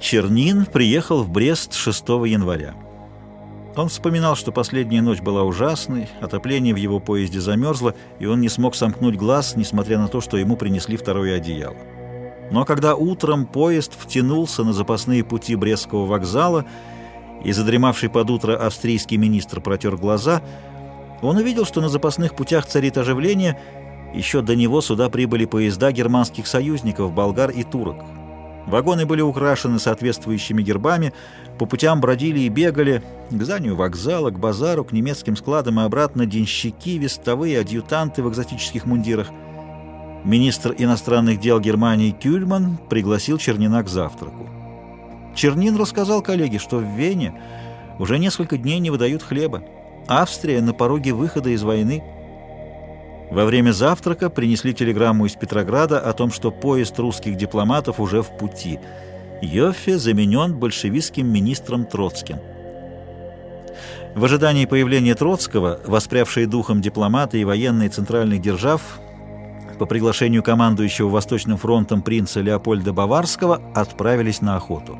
Чернин приехал в Брест 6 января. Он вспоминал, что последняя ночь была ужасной, отопление в его поезде замерзло, и он не смог сомкнуть глаз, несмотря на то, что ему принесли второе одеяло. Но когда утром поезд втянулся на запасные пути Брестского вокзала, и задремавший под утро австрийский министр протер глаза, он увидел, что на запасных путях царит оживление, еще до него сюда прибыли поезда германских союзников, болгар и турок. Вагоны были украшены соответствующими гербами, по путям бродили и бегали, к зданию вокзала, к базару, к немецким складам и обратно денщики, вестовые, адъютанты в экзотических мундирах. Министр иностранных дел Германии Кюльман пригласил Чернина к завтраку. Чернин рассказал коллеге, что в Вене уже несколько дней не выдают хлеба. Австрия на пороге выхода из войны – во время завтрака принесли телеграмму из Петрограда о том, что поезд русских дипломатов уже в пути. Йоффе заменен большевистским министром Троцким. В ожидании появления Троцкого, воспрявшие духом дипломаты и военные центральных держав, по приглашению командующего Восточным фронтом принца Леопольда Баварского, отправились на охоту.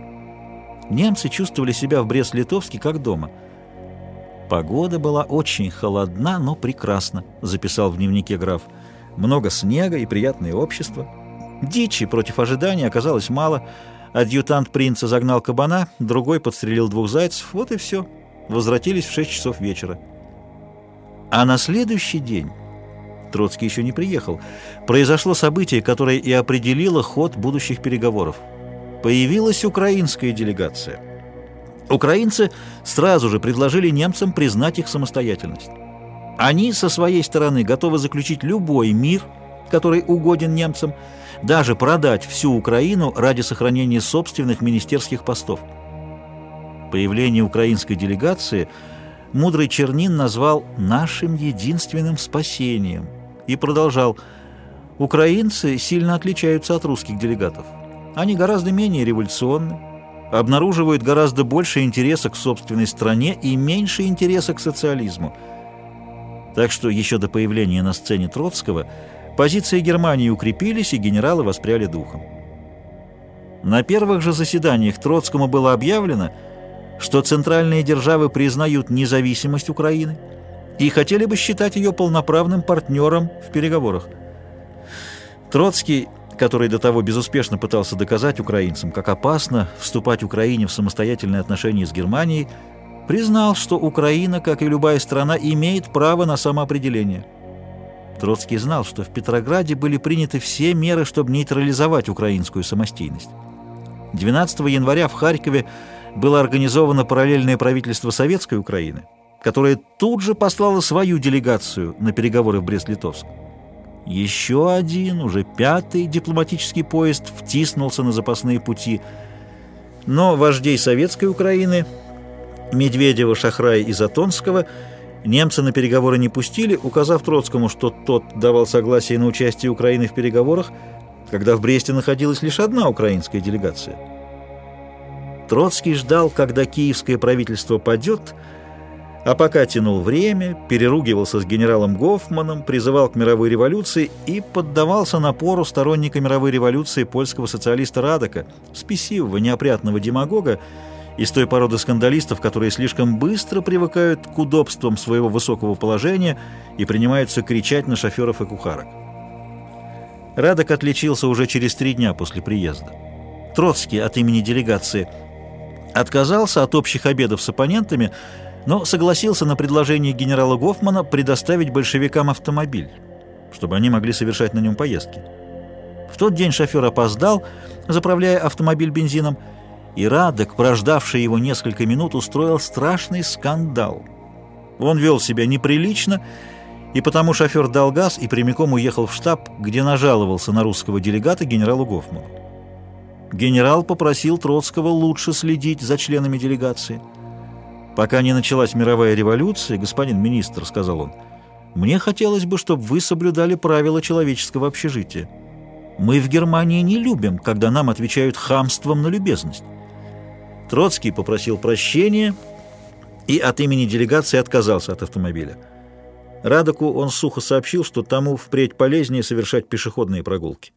Немцы чувствовали себя в Брест-Литовске как дома – Погода была очень холодна, но прекрасна, записал в дневнике граф. Много снега и приятное общество. Дичи против ожидания оказалось мало. Адъютант принца загнал кабана, другой подстрелил двух зайцев. Вот и все. Возвратились в 6 часов вечера. А на следующий день, Троцкий еще не приехал, произошло событие, которое и определило ход будущих переговоров. Появилась украинская делегация – Украинцы сразу же предложили немцам признать их самостоятельность. Они со своей стороны готовы заключить любой мир, который угоден немцам, даже продать всю Украину ради сохранения собственных министерских постов. Появление украинской делегации мудрый Чернин назвал «нашим единственным спасением» и продолжал «Украинцы сильно отличаются от русских делегатов. Они гораздо менее революционны, обнаруживают гораздо больше интереса к собственной стране и меньше интереса к социализму. Так что еще до появления на сцене Троцкого позиции Германии укрепились и генералы воспряли духом. На первых же заседаниях Троцкому было объявлено, что центральные державы признают независимость Украины и хотели бы считать ее полноправным партнером в переговорах. Троцкий который до того безуспешно пытался доказать украинцам, как опасно вступать Украине в самостоятельные отношения с Германией, признал, что Украина, как и любая страна, имеет право на самоопределение. Троцкий знал, что в Петрограде были приняты все меры, чтобы нейтрализовать украинскую самостийность. 12 января в Харькове было организовано параллельное правительство Советской Украины, которое тут же послало свою делегацию на переговоры в Брест-Литовск. Еще один, уже пятый дипломатический поезд втиснулся на запасные пути. Но вождей Советской Украины, Медведева, Шахрая и Затонского, немцы на переговоры не пустили, указав Троцкому, что тот давал согласие на участие Украины в переговорах, когда в Бресте находилась лишь одна украинская делегация. Троцкий ждал, когда киевское правительство падет, а пока тянул время, переругивался с генералом Гофманом, призывал к мировой революции и поддавался напору сторонника мировой революции польского социалиста Радока, спесивого, неопрятного демагога, из той породы скандалистов, которые слишком быстро привыкают к удобствам своего высокого положения и принимаются кричать на шоферов и кухарок. Радок отличился уже через три дня после приезда. Троцкий от имени делегации отказался от общих обедов с оппонентами, но согласился на предложение генерала Гофмана предоставить большевикам автомобиль, чтобы они могли совершать на нем поездки. В тот день шофер опоздал, заправляя автомобиль бензином, и Радок, прождавший его несколько минут, устроил страшный скандал. Он вел себя неприлично, и потому шофер дал газ и прямиком уехал в штаб, где нажаловался на русского делегата генералу Гофману. Генерал попросил Троцкого лучше следить за членами делегации – «Пока не началась мировая революция, господин министр, — сказал он, — мне хотелось бы, чтобы вы соблюдали правила человеческого общежития. Мы в Германии не любим, когда нам отвечают хамством на любезность». Троцкий попросил прощения и от имени делегации отказался от автомобиля. Радоку он сухо сообщил, что тому впредь полезнее совершать пешеходные прогулки.